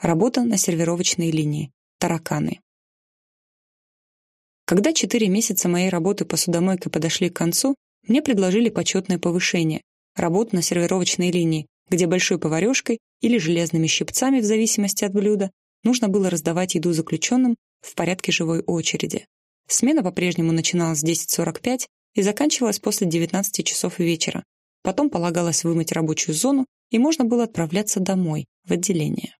Работа на сервировочной линии. Тараканы. Когда четыре месяца моей работы по судомойке подошли к концу, мне предложили почетное повышение, работу на сервировочной линии, где большой поварешкой или железными щипцами, в зависимости от блюда, нужно было раздавать еду заключенным в порядке живой очереди. Смена по-прежнему начиналась в 10.45 и заканчивалась после 19 часов вечера. Потом полагалось вымыть рабочую зону, и можно было отправляться домой, в отделение.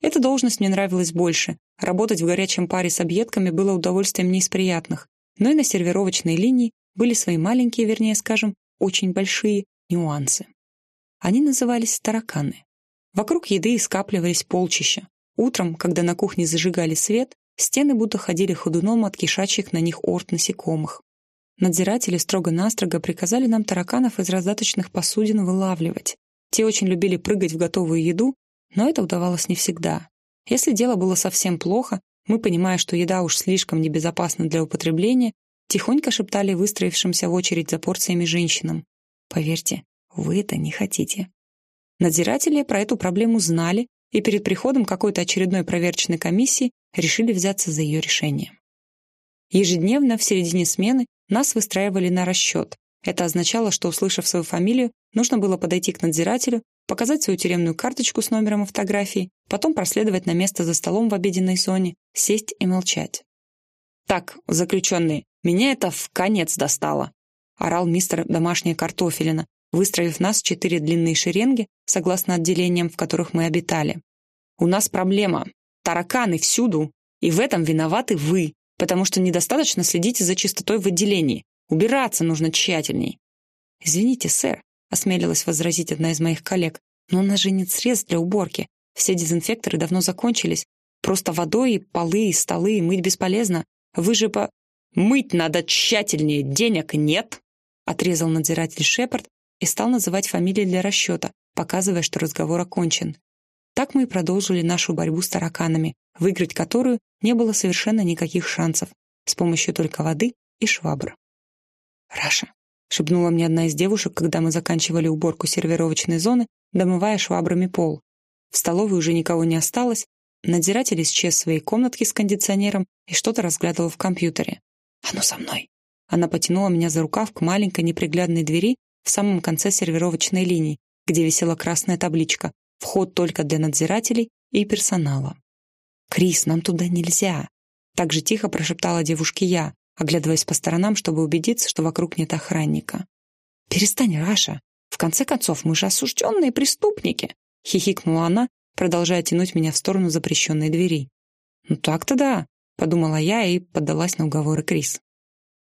Эта должность мне нравилась больше. Работать в горячем паре с объедками было удовольствием не из приятных. Но и на сервировочной линии были свои маленькие, вернее скажем, очень большие нюансы. Они назывались тараканы. Вокруг еды скапливались полчища. Утром, когда на кухне зажигали свет, стены будто ходили ходуном от кишачьих на них орд насекомых. Надзиратели строго-настрого приказали нам тараканов из раздаточных посудин вылавливать. Те очень любили прыгать в готовую еду но это удавалось не всегда. Если дело было совсем плохо, мы, понимая, что еда уж слишком небезопасна для употребления, тихонько шептали выстроившимся в очередь за порциями женщинам. Поверьте, вы это не хотите. Надзиратели про эту проблему знали и перед приходом какой-то очередной проверочной комиссии решили взяться за ее решение. Ежедневно в середине смены нас выстраивали на расчет. Это означало, что, услышав свою фамилию, нужно было подойти к надзирателю показать свою тюремную карточку с номером фотографии, потом проследовать на место за столом в обеденной зоне, сесть и молчать. «Так, заключенные, меня это в конец достало!» орал мистер домашняя картофелина, выстроив нас в четыре длинные шеренги, согласно отделениям, в которых мы обитали. «У нас проблема. Тараканы всюду. И в этом виноваты вы, потому что недостаточно следите за чистотой в отделении. Убираться нужно тщательней». «Извините, сэр, — осмелилась возразить одна из моих коллег. «Но у нас же нет средств для уборки. Все дезинфекторы давно закончились. Просто водой и полы, и столы мыть бесполезно. Вы же по...» «Мыть надо тщательнее, денег нет!» Отрезал надзиратель Шепард и стал называть фамилии для расчета, показывая, что разговор окончен. Так мы и продолжили нашу борьбу с тараканами, выиграть которую не было совершенно никаких шансов, с помощью только воды и швабр. «Раша, — шепнула мне одна из девушек, когда мы заканчивали уборку сервировочной зоны, домывая швабрами пол. В столовой уже никого не осталось, надзиратель исчез в своей комнатке с кондиционером и что-то разглядывал в компьютере. «А ну со мной!» Она потянула меня за рукав к маленькой неприглядной двери в самом конце сервировочной линии, где висела красная табличка «Вход только для надзирателей и персонала». «Крис, нам туда нельзя!» Так же тихо прошептала девушке я, оглядываясь по сторонам, чтобы убедиться, что вокруг нет охранника. «Перестань, Раша! В конце концов, мы же осужденные преступники!» — хихикнула она, продолжая тянуть меня в сторону запрещенной двери. «Ну так-то да», — подумала я и поддалась на уговоры Крис.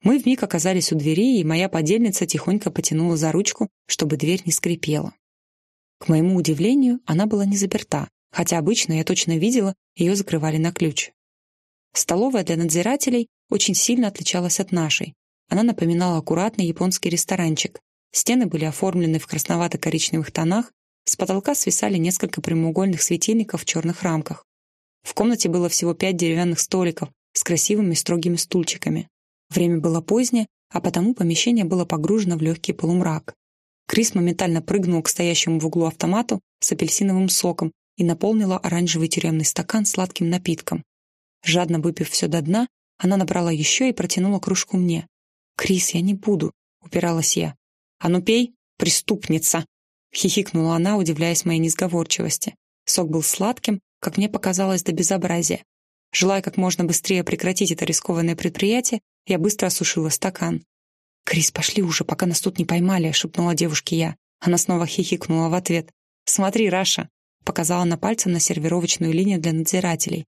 Мы вмиг оказались у двери, и моя подельница тихонько потянула за ручку, чтобы дверь не скрипела. К моему удивлению, она была не заперта, хотя обычно я точно видела, ее закрывали на ключ. Столовая для надзирателей очень сильно отличалась от нашей. Она напоминала аккуратный японский ресторанчик. Стены были оформлены в красновато-коричневых тонах, с потолка свисали несколько прямоугольных светильников в черных рамках. В комнате было всего пять деревянных столиков с красивыми строгими стульчиками. Время было позднее, а потому помещение было погружено в легкий полумрак. Крис моментально прыгнул к стоящему в углу автомату с апельсиновым соком и наполнила оранжевый тюремный стакан сладким напитком. Жадно выпив все до дна, она набрала еще и протянула кружку мне. «Крис, я не буду», — упиралась я. «А ну пей, преступница!» — хихикнула она, удивляясь моей несговорчивости. Сок был сладким, как мне показалось, до безобразия. Желая как можно быстрее прекратить это рискованное предприятие, я быстро осушила стакан. «Крис, пошли уже, пока нас тут не поймали», — шепнула девушке я. Она снова хихикнула в ответ. «Смотри, Раша!» — показала на пальцем на сервировочную линию для надзирателей.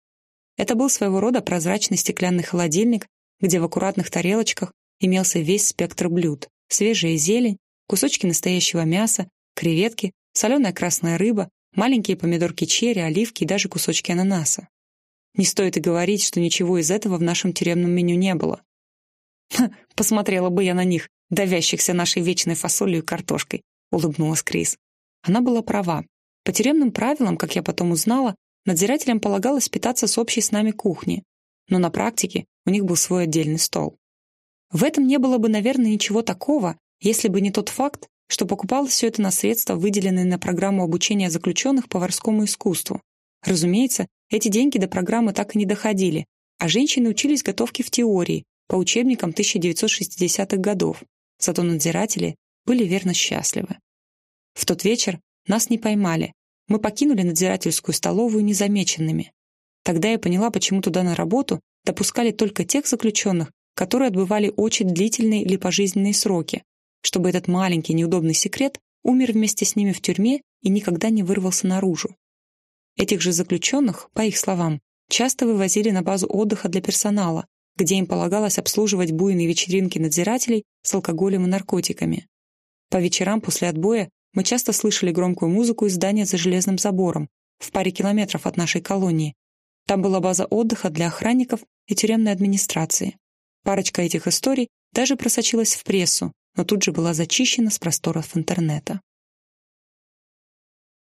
Это был своего рода прозрачный стеклянный холодильник, где в аккуратных тарелочках имелся весь спектр блюд. Свежая зелень, кусочки настоящего мяса, креветки, соленая красная рыба, маленькие помидорки черри, оливки и даже кусочки ананаса. Не стоит и говорить, что ничего из этого в нашем тюремном меню не было. «Ха, посмотрела бы я на них, давящихся нашей вечной фасолью и картошкой», — улыбнулась Крис. Она была права. По тюремным правилам, как я потом узнала, Надзирателям полагалось питаться с общей с нами кухни, но на практике у них был свой отдельный стол. В этом не было бы, наверное, ничего такого, если бы не тот факт, что покупалось все это на средства, выделенные на программу обучения заключенных поварскому искусству. Разумеется, эти деньги до программы так и не доходили, а женщины учились готовке в теории по учебникам 1960-х годов. Зато надзиратели были верно счастливы. В тот вечер нас не поймали. Мы покинули надзирательскую столовую незамеченными. Тогда я поняла, почему туда на работу допускали только тех заключенных, которые отбывали очень длительные или пожизненные сроки, чтобы этот маленький неудобный секрет умер вместе с ними в тюрьме и никогда не вырвался наружу. Этих же заключенных, по их словам, часто вывозили на базу отдыха для персонала, где им полагалось обслуживать буйные вечеринки надзирателей с алкоголем и наркотиками. По вечерам после отбоя мы часто слышали громкую музыку из здания за железным забором, в паре километров от нашей колонии. Там была база отдыха для охранников и тюремной администрации. Парочка этих историй даже просочилась в прессу, но тут же была зачищена с просторов интернета.